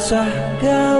sah gawe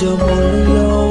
着末日要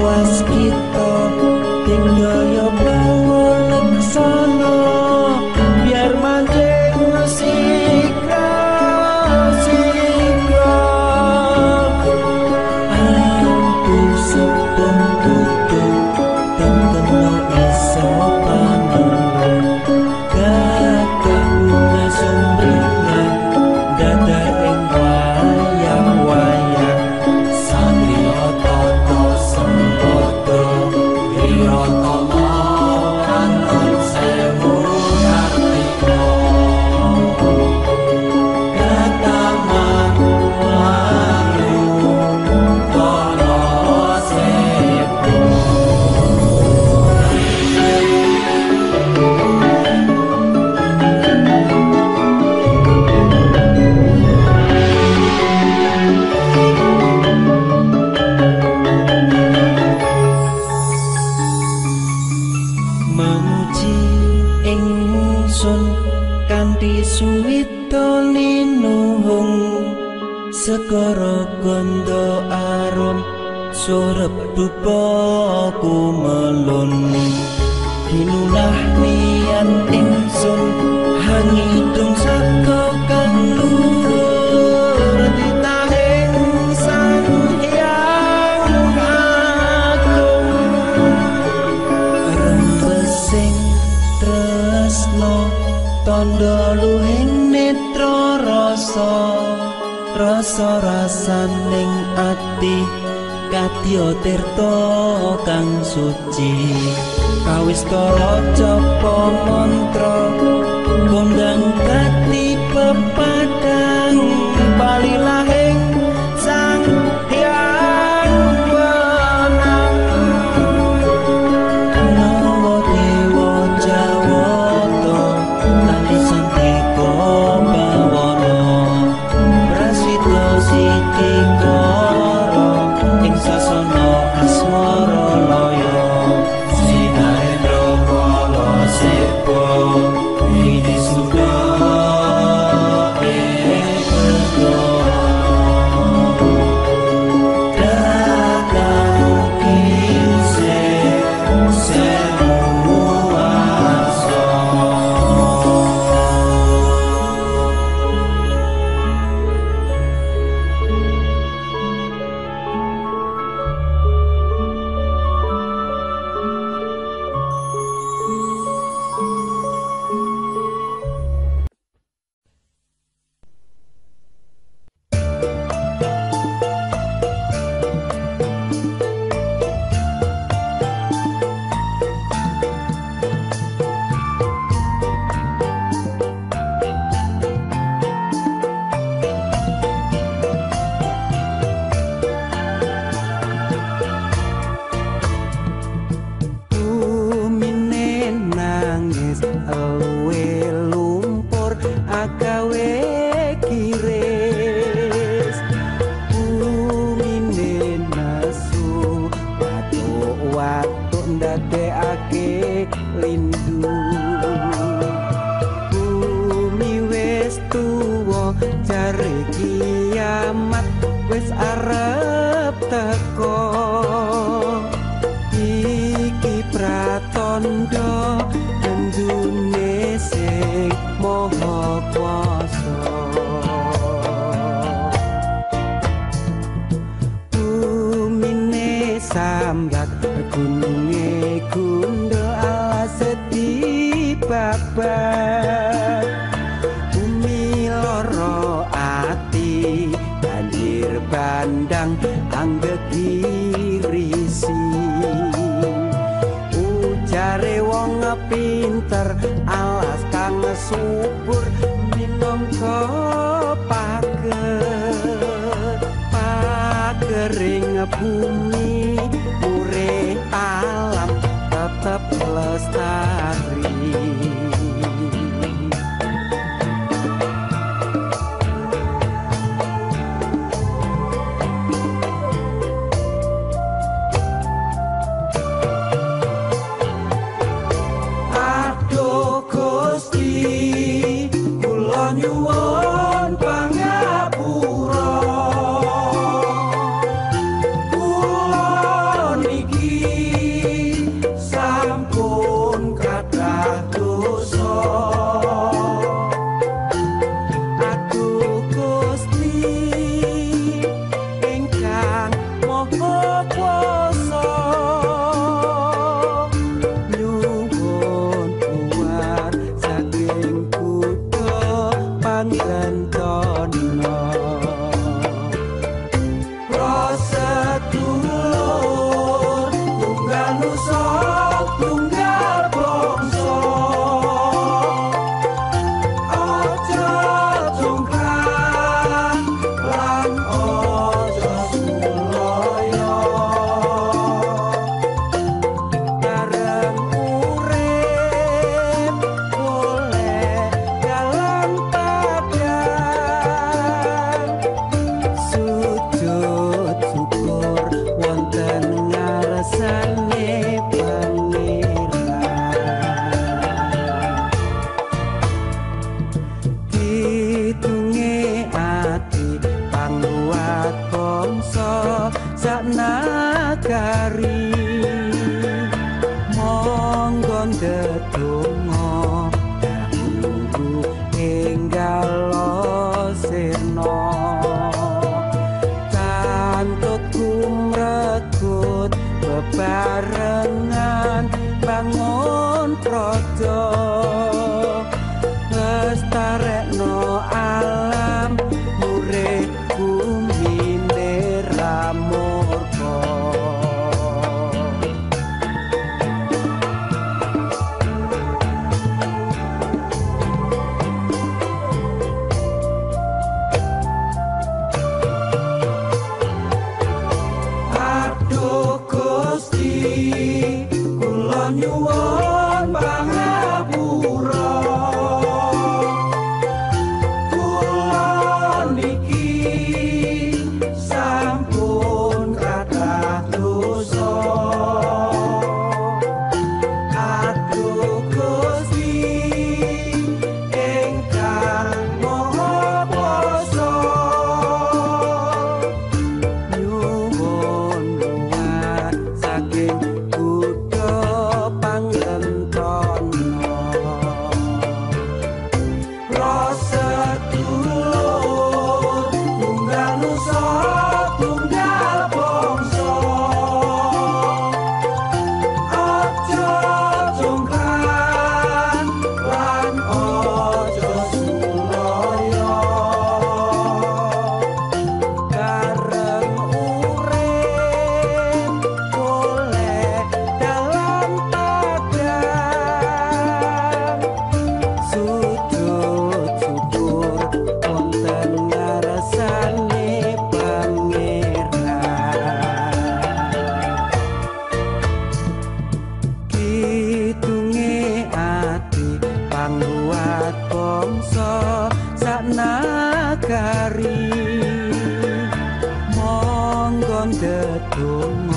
thôn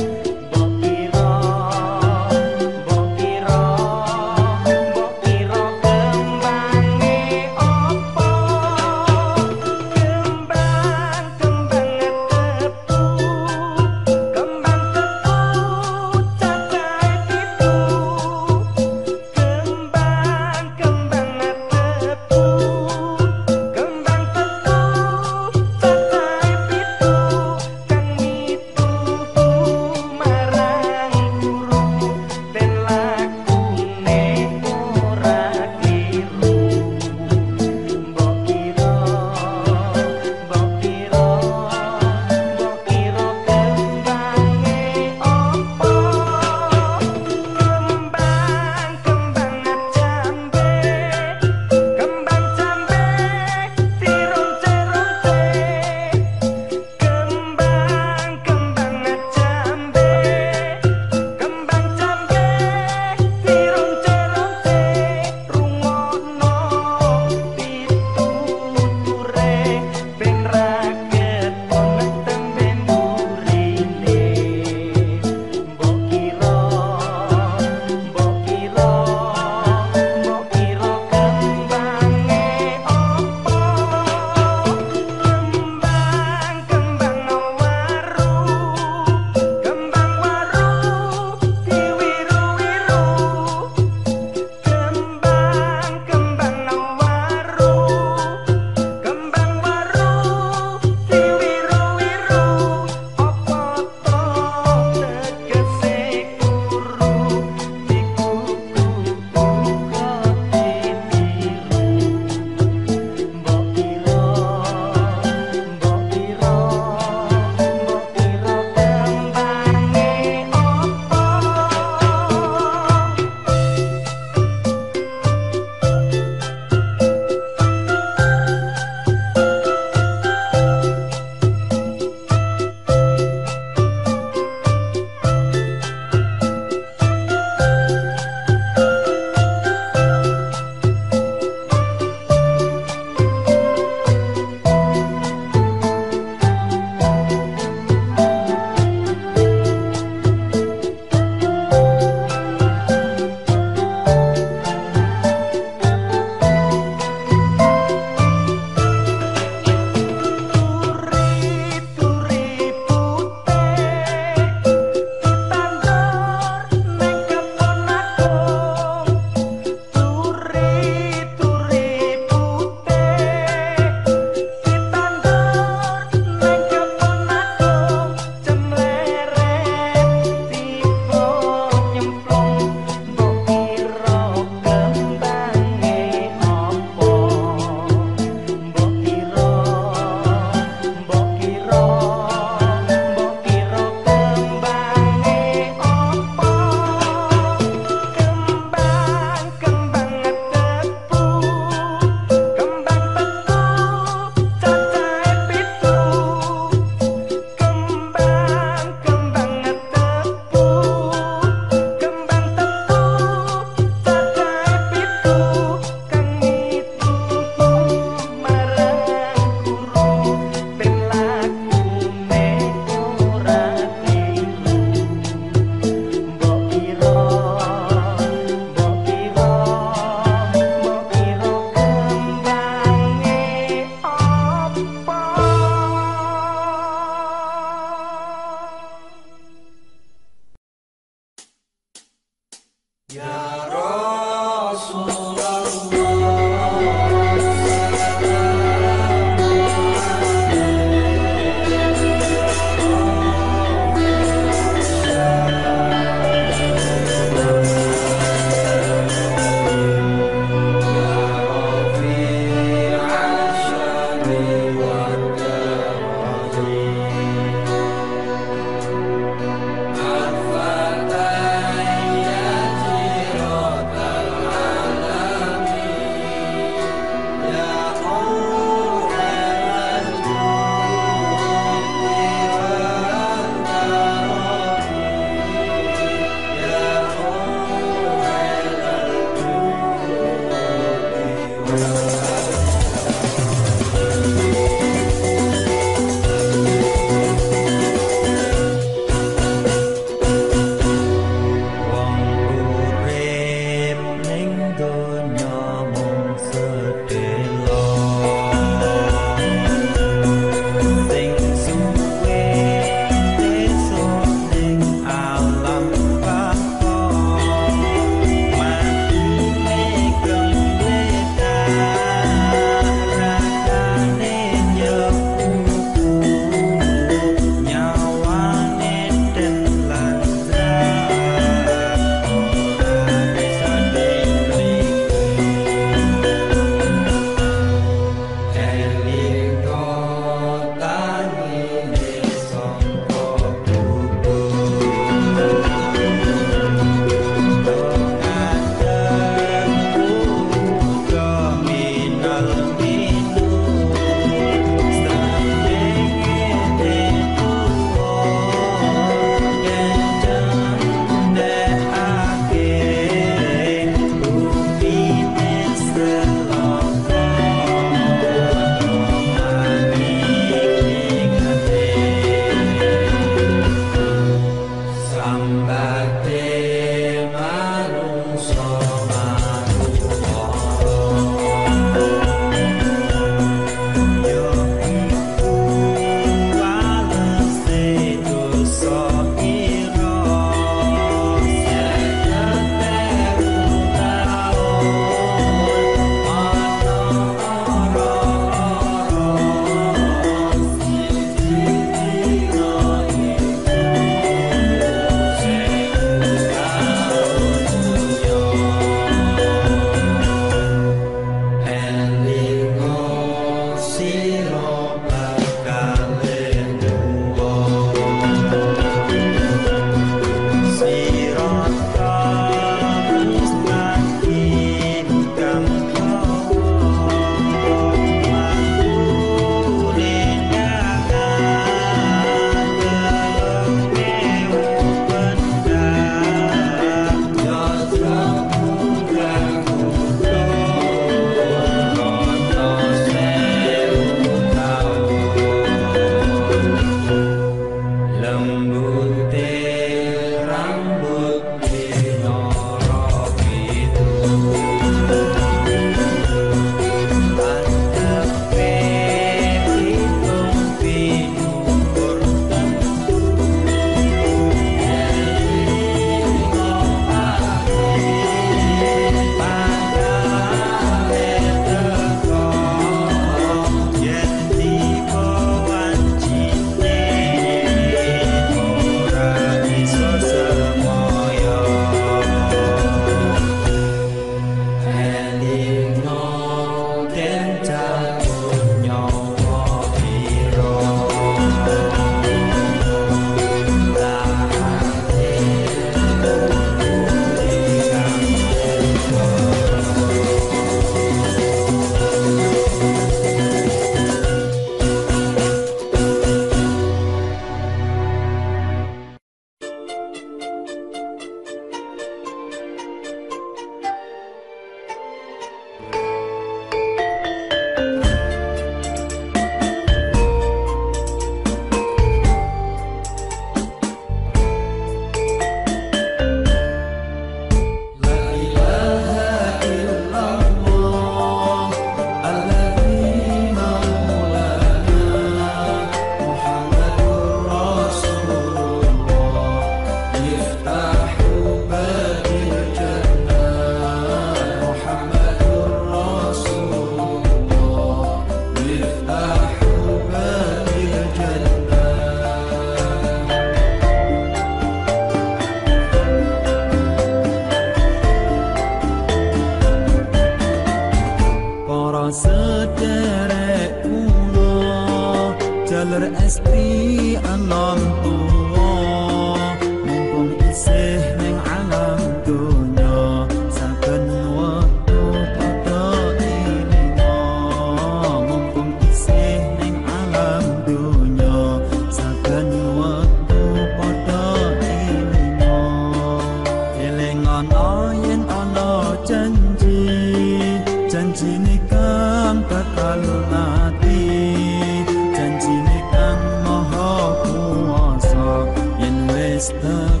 not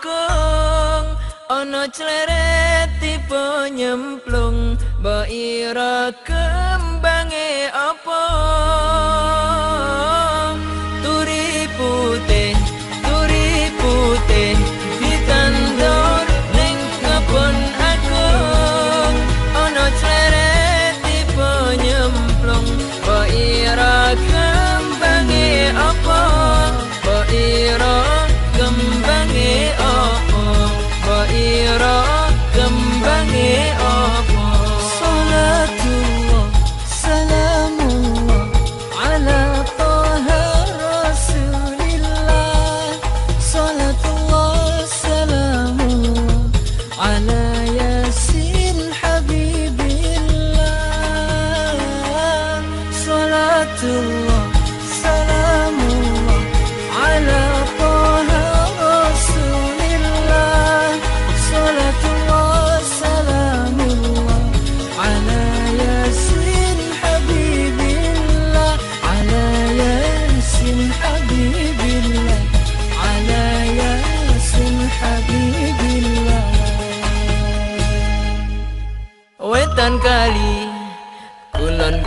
kong ana cleret tipe nyemplung ba ira kembange apa turi putih turi putih.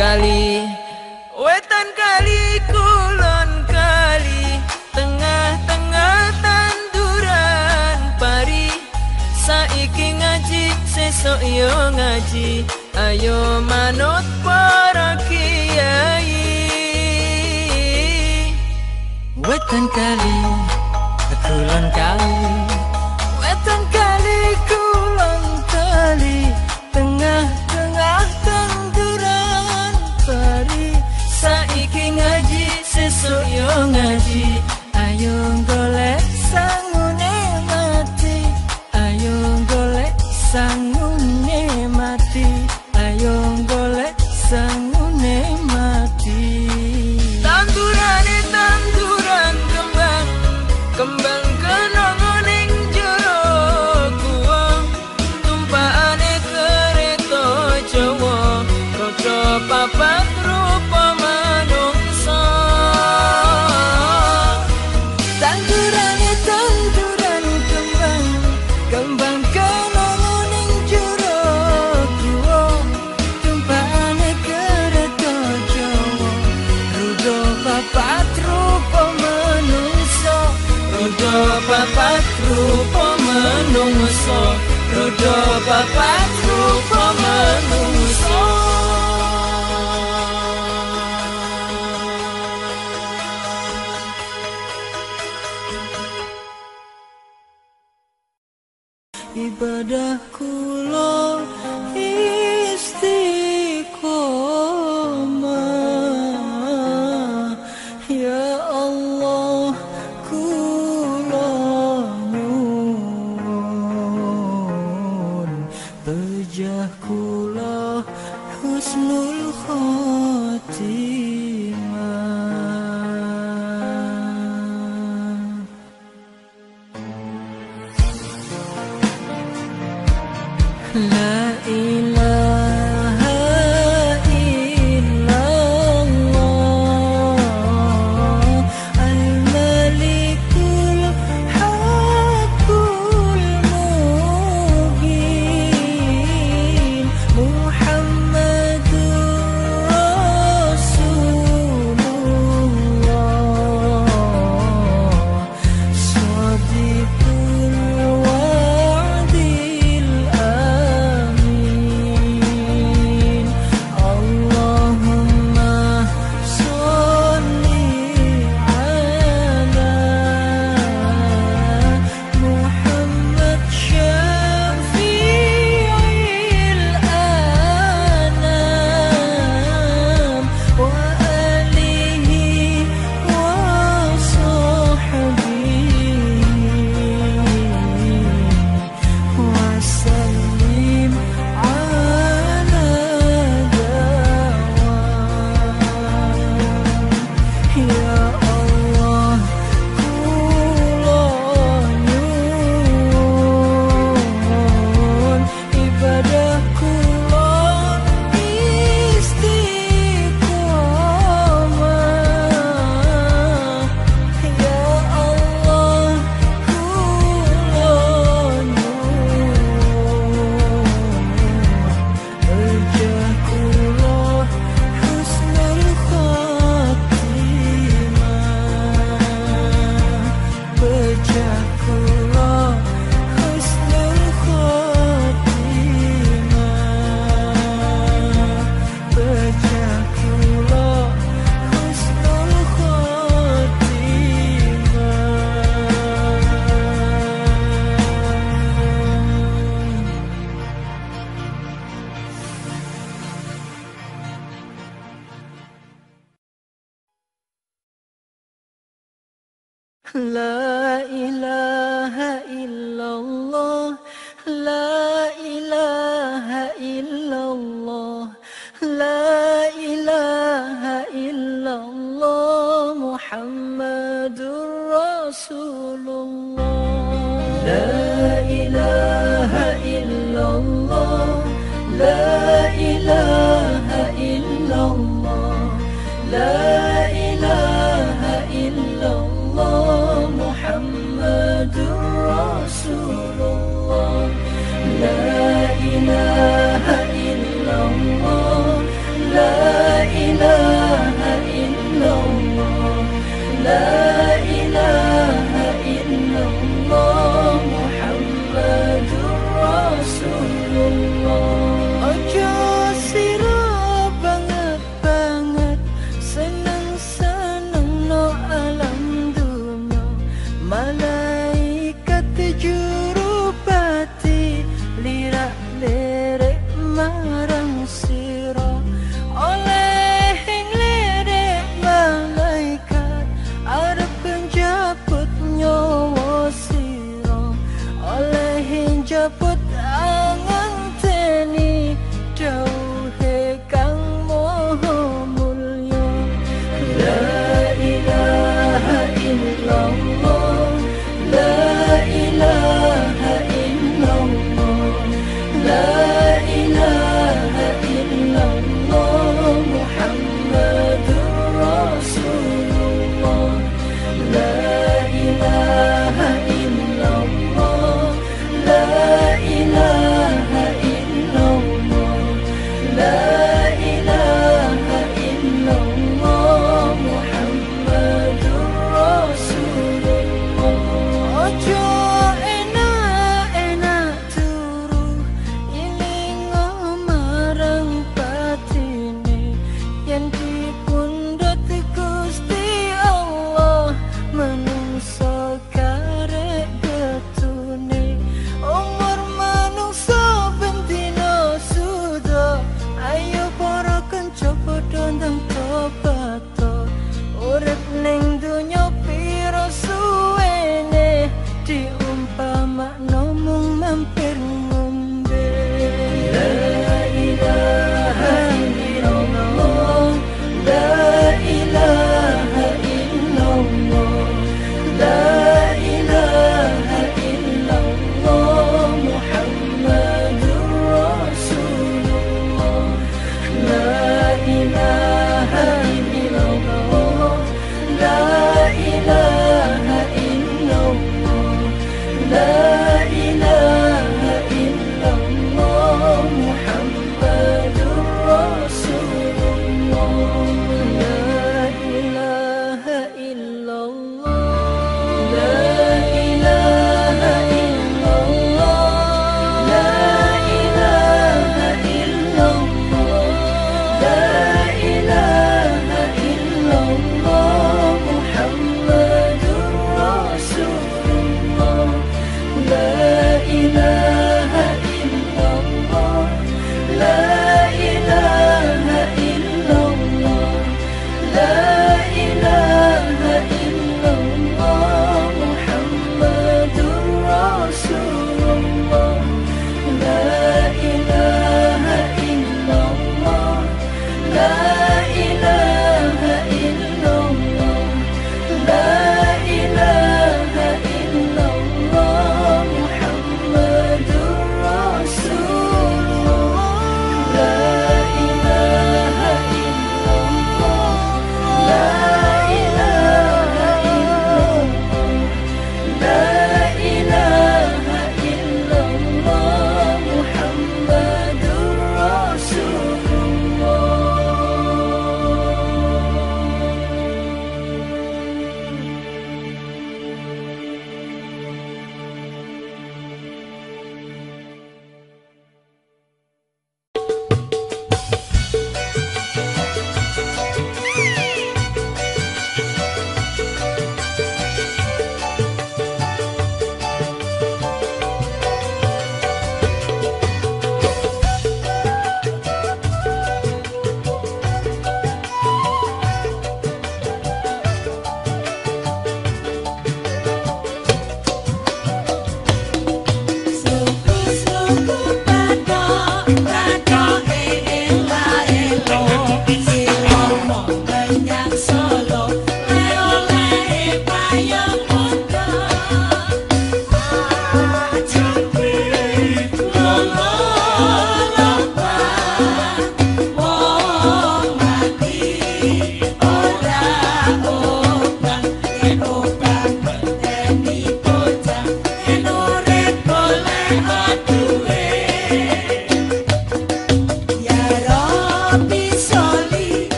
kali. Wetan kali kulon kali. Tengah-tengah tanduran pari. Saiki ngaji sesok yo ngaji. Ayo manut para kiai. Wetan kali kulon kali. Roda papat rupa manungsa roda papat rupa manungsa kepada